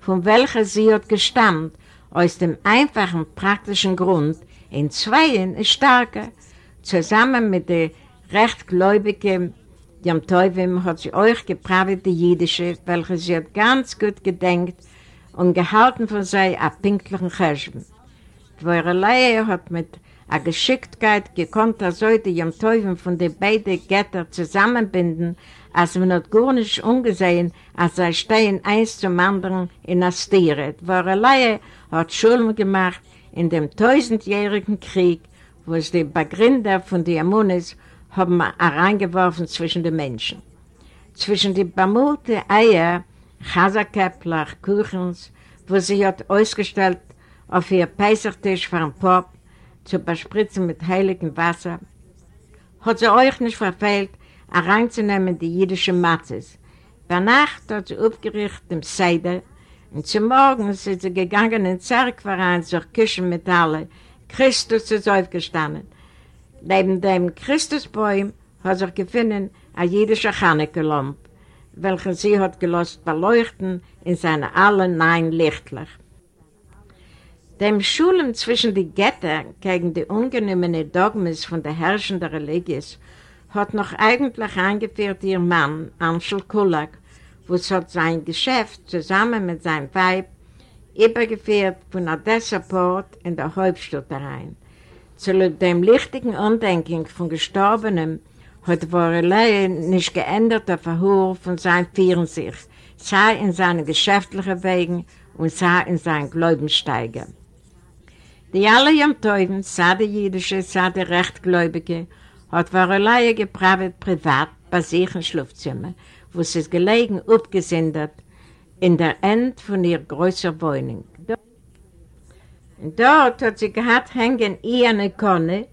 von welcher sie hat gestammt, aus dem einfachen praktischen Grund, in Zweien ist starker. Zusammen mit der rechtgläubigen Jam Teuvim hat sie euch gepravet die Jüdische, welche sie hat ganz gut gedenkt und gehalten von sei a pinklichen Cheshben. Dwoerelei hat mit a Geschicktheit gekonnt, als heute Jam Teuvim von den beiden Götter zusammenbinden, als man hat gar nicht umgesehen, als sie stehen eins zum anderen in der Stiere. Dwoerelei hat Schulm gemacht in dem tausendjährigen Krieg, wo es die Begründer von den Amunis haben reingeworfen zwischen den Menschen. Zwischen die bemulte Eier, Chaserkäppler, Kuchens, wo sie hat ausgestellt auf ihr Peisertisch dem Pop, zu bespritzen mit heiligem Wasser, hat sie euch nicht verfehlt, reinzunehmen die jüdischen Matzes. Bei Nacht hat sie aufgerichtet im Seide, und zum Morgen sind sie gegangen in Zerkverein zur Küchenmetalle. Christus ist aufgestanden. Neben dem Christusbäum hat sich gefunden eine jüdische Chaneke-Lampe, welche sie hat gelost beleuchten in seine allen neun Lichtler. Dem Schulen zwischen die Götter gegen die ungenümmene Dogmes von der herrschenden Religies hat noch eigentlich angeführt ihr Mann, Anschel Kulak, wo es hat sein Geschäft zusammen mit seinem Weib übergeführt von Odessa-Port in der Hauptstadt herein. Zu dem lichtigen Andenken von Gestorbenen hat Vorelei nicht geändert der Verhör von seinem Vierensicht, sei in seinen geschäftlichen Wegen und sei in seinen Gläubensteiger. Die alle Jomtäuben, sei der Jüdische, sei der Rechtgläubige, hat Vorelei gepravet privat bei sich im Schlafzimmer, wo sie es gelegen abgesendet in der End von ihrer größeren Wohnung. Dort hat sie gehabt hängen i eine Konne,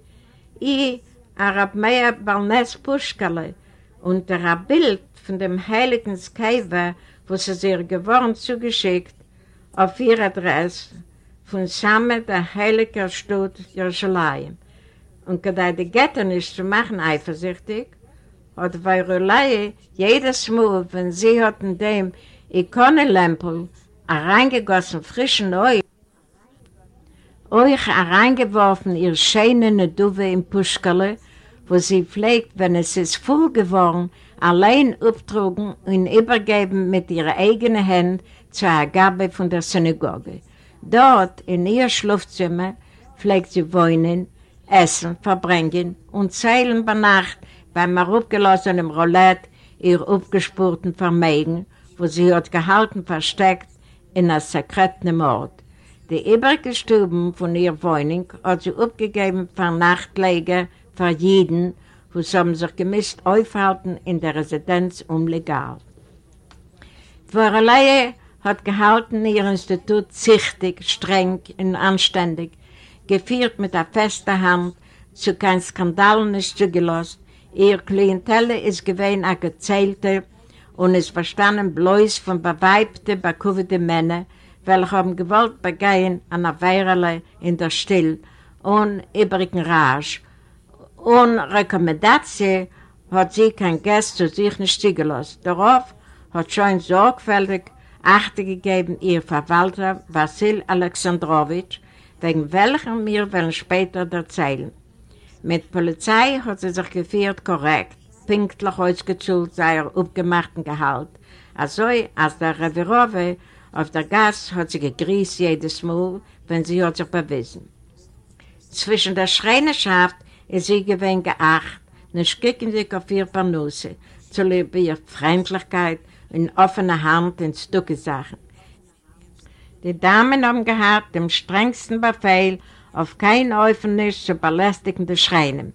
i a Rabmeia Balnes Puschkale und der Bild von dem heiligen Skaiwa, wo sie ihr geworden zugeschickt, auf ihr Adresse von Samme der heiligen Stadt Jerusalem. Und da die Götter nicht zu machen eifersüchtig, hat Weirulei jedes Mal, wenn sie hat in dem Ikonenlämpel reingegossen frischen Öl, euch reingeworfen ihr schöne Duve im Puschkale, wo sie pflegt, wenn es ist voll geworden, allein abtrugen und übergeben mit ihrer eigenen Hand zur Ergabe von der Synagoge. Dort, in ihr Schlafzimmer, pflegt sie wohnen, essen, verbringen und zählen bei Nacht beim aufgelassenen Roulette ihr aufgespurten Vermögen, wo sie hat gehalten versteckt in einer sekreten Mord. Die übrigen Stuben von ihrer Wohnung hat sie abgegeben für Nachtleger, für jeden, wo sie haben sich gemisst aufhalten in der Residenz umlegal. Vorelei hat gehalten ihr Institut zichtig, streng und anständig, geführt mit der festen Hand, zu kein Skandal nicht zugelassen. Ihr Klientelle ist gewesen eine gezählte und ist verstanden bloß von beweibten, bekuveten Männern, welche haben gewollt begehen an der Weirele in der Still und übrigen Rage. Und Rekommendation hat sie kein Gast zu sich nicht zugelassen. Darauf hat schon sorgfältig Achte gegeben ihr Verwalter Vassil Alexandrowitsch, wegen welchem wir wollen später erzählen. Mit Polizei hat sie sich geführt korrekt, pünktlich ausgezahlt sei er aufgemachten Gehalt. Also, als der Revirove auf der Gas hat sie gegrüßt jedes Mal, wenn sie hat sich bewiesen. Zwischen der Schreinerschaft ist sie gewinn geacht, nicht gegen sich auf ihr Parnusse, zu lieben ihr Freundlichkeit und offene Hand in Stücke-Sachen. Die Damen haben gehabt den strengsten Befehl, auf kein Öffentlich zu belästigende Schreinen.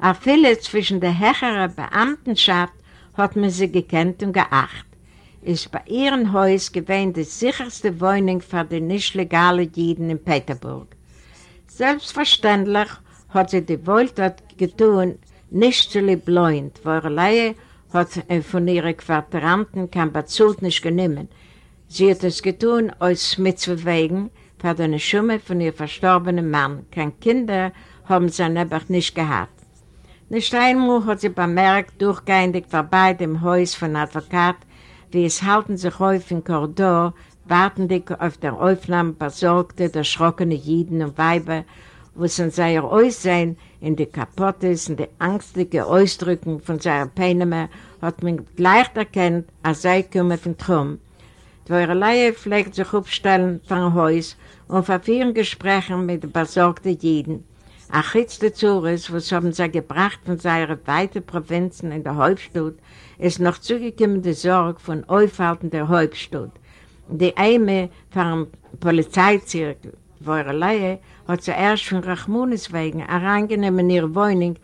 Auch viele zwischen der höheren Beamtenschaft hat man sie gekannt und geacht. Ist bei ihrem Haus gewesen die sicherste Wohnung für die nicht legalen Jiden in Peterburg. Selbstverständlich hat sie die Wohltat getan, nicht zu liebläuend, wo Leihe hat von ihren Quarteranten kein Bezug nicht genommen. Sie hat es getan, aus mitzubewegen, für eine Schumme von ihrem verstorbenen Mann. Keine Kinder haben sie einfach nicht gehabt. Nicht einmal hat sie bemerkt, durchgehend vorbei dem Haus von Advokat, wie es halten sich auf im Korridor, warten die auf der Aufnahme besorgte, erschrockene Jiden und Weiber, wo sie in seiner Aussehen, in die Kapottes, in die angstlichen Ausdrücken von seiner Peinema, hat man gleich erkannt, als sei kommen vom Traum. Die Weurelei pflegt sich aufstellen vom Haus und verführen Gespräche mit besorgten Jiden. Chitz der Zures, was haben sie gebracht von seinen weiten Provinzen in der Hauptstadt, ist noch zugekommen die Sorge von Aufhalten der Hauptstadt. Die Eime vom Polizeizirkel, Weurelei, hat zuerst von Rachmunis wegen hereingenommen in ihre Wohnung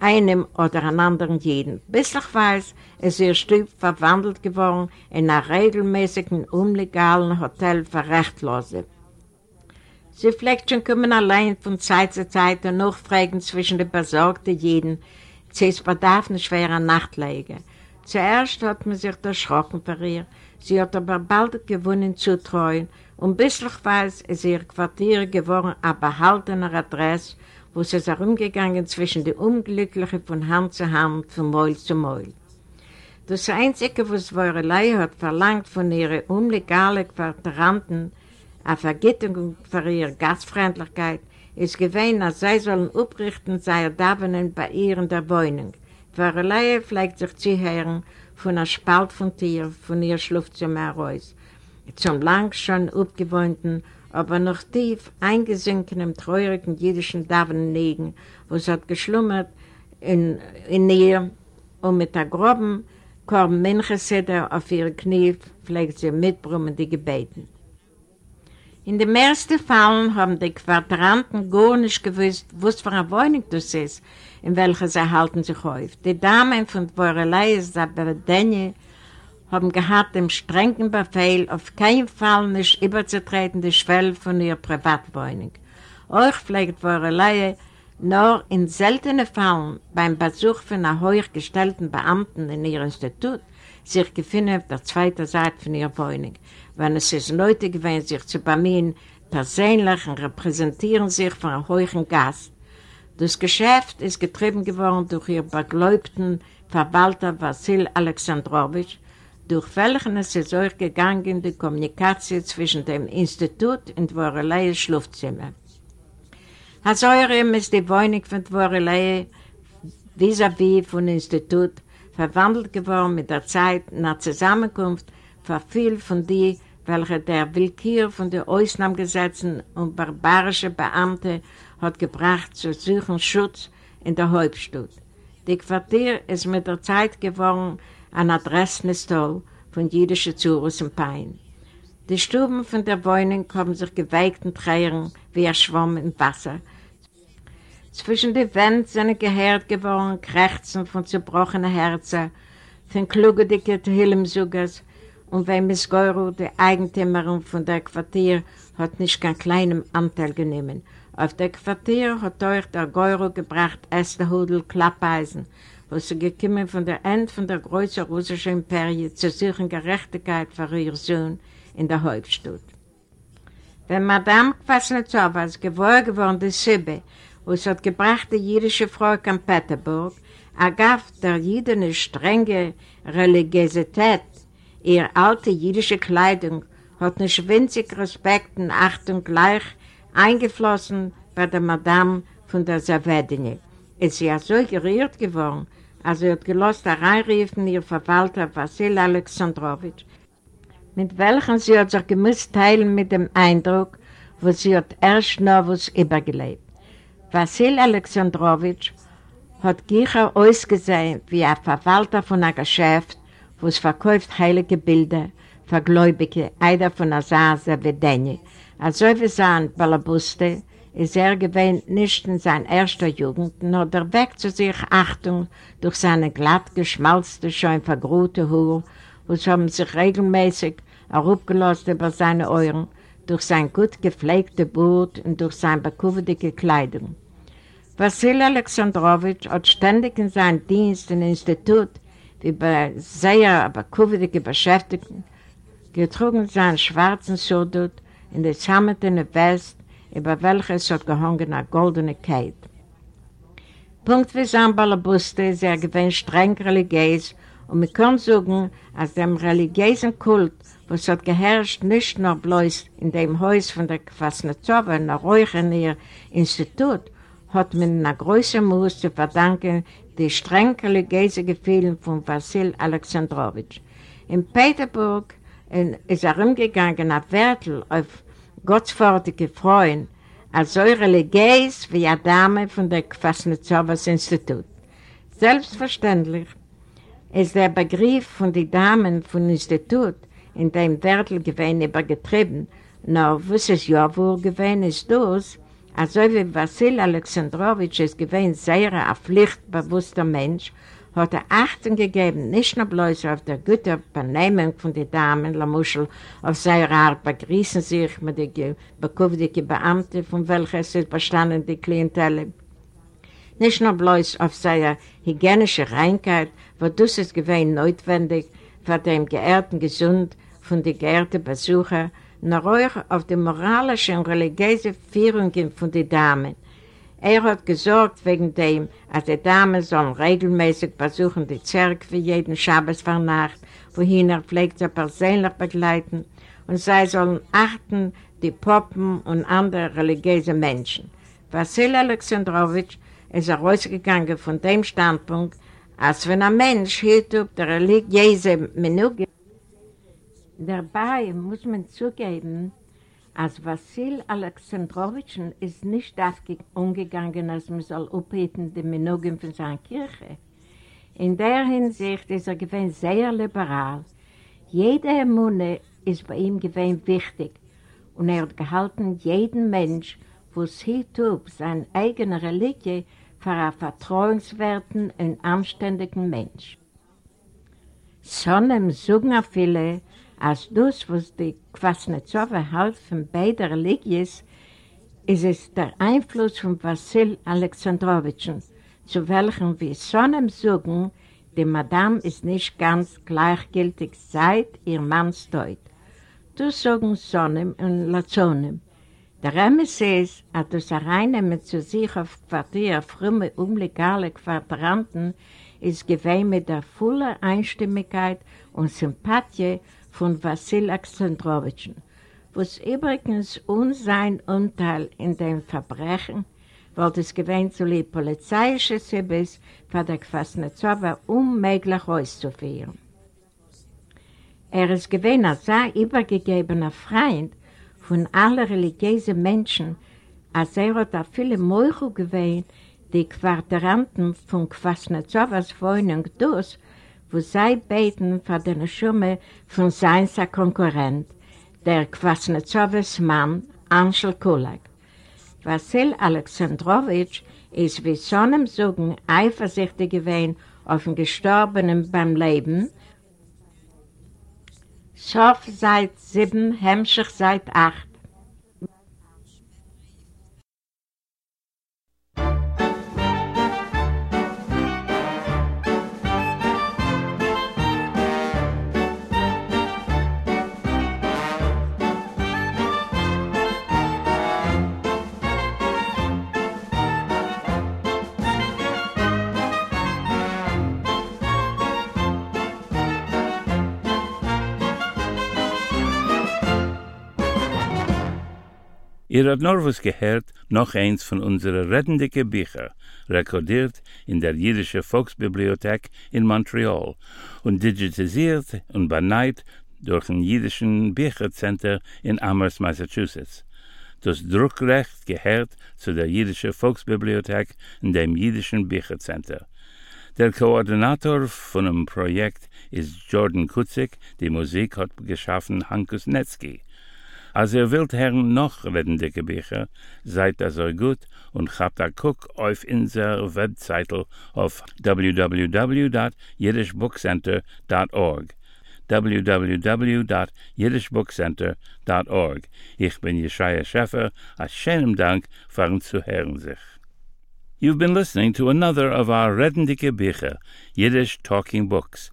einem oder einem anderen jeden. Bislich weiß, ist ihr Stück verwandelt geworden in einen regelmäßigen, unlegalen Hotel für Rechtlose. Sie pflegt schon kommen allein von Zeit zu Zeit und noch fragen zwischen den besorgten Jeden, sie ist bedarf eine schwere Nachtlege. Zuerst hat man sich erschrocken für ihr, sie hat aber bald gewonnen zu treuen und bislich weiß, ist ihr Quartier geworden ein behaltener Adress, wo sie ist herumgegangen zwischen den Unglücklichen von Hand zu Hand, von Mäul zu Mäul. Das Einzige, was Worelei hat verlangt von ihren unlegalen Quartieranten, eine Vergittung für ihre Gastfreundlichkeit, ist gewesen, dass sie sollen abrichten, sei Davenen bei ihr in der Wohnung. Worelei pflegt sich zu hören von einer Spalt von Tier, von ihr Schlafzimmer heraus, zum lang schon abgewohnten aber noch tief eingesunken im treurigen jüdischen Davennegen, wo es hat geschlummert in, in ihr und mit der groben Korb Mencheseder auf ihre Knie pflegt sie mitbrummen die Gebeten. In den meisten Fällen haben die Quartieranten gar nicht gewusst, was für eine Wohnung das ist, in welcher sie halten sich auf. Die Damen von Borelei ist aber Daniel haben gehabt den strengen Befehl, auf keinen Fall nicht überzutreten die Schwelle von ihrer Privatwohnung. Euch pflegt Vorelei nur in seltenen Fällen beim Besuch von einer hochgestellten Beamten in ihr Institut sich gefunden auf der zweiten Seite von ihrer Wohnung. Wenn es ist nötig gewesen, sich zu bemühen, persönlich und repräsentieren sich von einem hohen Gast. Das Geschäft ist getrieben geworden durch ihr begläubten Verwalter Vassil Alexandrowitsch, durch welchen es ist euch gegangen, die Kommunikation zwischen dem Institut und Dvorelei Schlafzimmer. Als eurem ist die Wohnung von Dvorelei vis-à-vis vom Institut verwandelt geworden mit der Zeit nach Zusammenkunft viel von die, welche der Willkür von den Ausnahmegesetzen und barbarischen Beamten hat gebracht zu suchen Schutz in der Hauptstadt. Die Quartier ist mit der Zeit geworden ein Adressnestol von jüdischen Zurus und Pein. Die Stuben von der Wohnung haben sich geweigt und trägen wie ein Schwamm im Wasser. Zwischen den Wänden sind gehört geworden Krächzen von zerbrochenen Herzen, von klugendicke Hilmsugers und wenn Miss Geuro, die Eigentümerin von der Quartier, hat nicht keinen kleinen Anteil genommen. Auf der Quartier hat euch der Geuro gebracht erste Hudel Klappeisen, was sie gekommen von der End von der großen russischen Imperie zu suchen Gerechtigkeit für ihr Sohn in der Hauptstadt. Wenn Madame Kwasnetsova ist geworden geworden, die Sibbe, was hat gebracht die jüdische Frau in Peterburg, ergab der jüdische strenge Religiosität, ihre alte jüdische Kleidung hat nicht winzig Respekt und Achtung gleich eingeflossen bei der Madame von der Savedine. Ist ja so gerührt geworden, als er hat gelost hereinriefen ihr Verwalter Vassil Alexandrowitsch, mit welchem sie hat sich gemusst teilen mit dem Eindruck, wo sie hat erst noch was übergelebt. Vassil Alexandrowitsch hat Gicher ausgesehen wie ein Verwalter von einem Geschäft, wo es verkauft heilige Bilder für Gläubige, einer von Asase wie Deni. Also wie sein Balabuste, ist er gewähnt nicht in seiner ersten Jugend, nur der Weg zu sich Achtung durch seine glatt geschmalzte, schon vergrute Haar, und haben sich regelmäßig herabgelassen über seine Ohren, durch sein gut gepflegte Boot und durch seine bekuffertige Kleidung. Vassil Alexandrowitsch hat ständig in seinem Dienst im Institut, bei sehr bekuffertige Beschäftigten, getrunken seinen schwarzen Surdut in der sammetene West über welches hat gehangen eine goldene Kette. Punkt wie sein Ballabuste ist er gewinnt streng religiös und wir können sagen, als dem religiösen Kult, was hat geherrscht nicht nur bloß in dem Haus von der Kwasnetzowa, in der Räuchen ihr Institut, hat man in einer größeren Muss zu verdanken die streng religiöse Gefühle von Vassil Alexandrowitsch. In Peterburg ist er umgegangen auf Wertel auf gottsfortige Freuen, als so religiös wie eine Dame von der Kwasnetzowas Institut. Selbstverständlich ist der Begriff von den Damen vom Institut in dem Wertel gewesen übergetrieben, nur was es ja wohl gewesen ist das, also wie Vassil Alexandrowitsch es gewesen sehr ein pflichtbewusster Mensch, hat er Achten gegeben, nicht nur bloß auf der gute Vernehmung von den Damen, la Muschel, auf seine Art begrüßen sich mit den bekuftigen Beamten, von welcher es bestanden die Klientele, nicht nur bloß auf seine hygienische Reinkeit, wo das ist gewesen notwendig für den geehrten Gesund von den geehrten Besuchern, nur auch auf die moralische und religiöse Führung von den Damen. Er hat gesorgt wegen dem, als die Damen sollen regelmäßig besuchen die Zerkwe jeden Schabbos vor Nacht, wohin er pflegt sie persönlich begleiten, und sie sollen achten die Poppen und andere religiöse Menschen. Vassil Alexandrowitsch ist er rausgegangen von dem Standpunkt, als wenn ein Mensch hielt auf der religiöse Minute. Dabei muss man zugeben, als Vassil Alexandrowitsch ist nicht umgegangen, als man soll aufheben die Minuten von seiner Kirche. In der Hinsicht ist er gewesen sehr liberal. Jede Immune ist bei ihm gewesen wichtig und er hat gehalten, jeden Mensch, wo es hier tut, seine eigene Religie, für einen vertrauenswerten und anständigen Mensch. Sonnem sagen auch viele, als das, was die Kwasnetzowa hält von beiden Religien, ist es der Einfluss von Vassil Alexandrowitschen, zu welchem wir Sonnem sagen, die Madame ist nicht ganz gleichgültig seit ihr Manns Tod. Das sagen Sonnem und Lazonem. Der Remes ist, dass das Reinnehmen zu sich auf Quartier frühe unlegale Quartieranten ist gewähnt mit der vollen Einstimmigkeit und Sympathie von Vassil Alexandrowitsch, was übrigens unsein Unteil in dem Verbrechen, weil das gewähnt zu lieb polizeiische Sibis für der Kwasnetzowa unmöglich auszuführen. Er ist gewähnt als ein übergegebener Freund, von allen religiösen Menschen, als er hat auch viele Meuchel gewähnt, die Quartieranten von Kwasnetzowas Wohnung durch, wo sie beten für den Schumme von seinem Konkurrent, der Kwasnetzowas Mann, Anschel Kulak. Vassil Alexandrowitsch ist wie Sonnem Sogen eifersüchtig gewesen auf den Gestorbenen beim Leben Sof seit 7, Hemmschicht seit 8. Ihr habt noch was gehört, noch eins von unseren rettendicke Bücher, rekordiert in der Jüdische Volksbibliothek in Montreal und digitalisiert und beneit durch ein Jüdischen Büchercenter in Amherst, Massachusetts. Das Druckrecht gehört zu der Jüdische Volksbibliothek in dem Jüdischen Büchercenter. Der Koordinator von dem Projekt ist Jordan Kutzik, die Musik hat geschaffen Hankus Netzki. Als ihr wilt hern noch redende Gebücher, seid das so gut und habt a guck auf inser Webseite auf www.jiddishbookcenter.org www.jiddishbookcenter.org Ich bin Jeschaya Scheffer, a schönem Dank für zu hören sich. You've been listening to another of our Redendike Bücher, Yiddish Talking Books,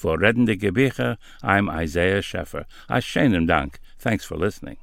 For Reddende Gebiche, I'm Isaiah Scheffer. A Dank. Thanks for listening.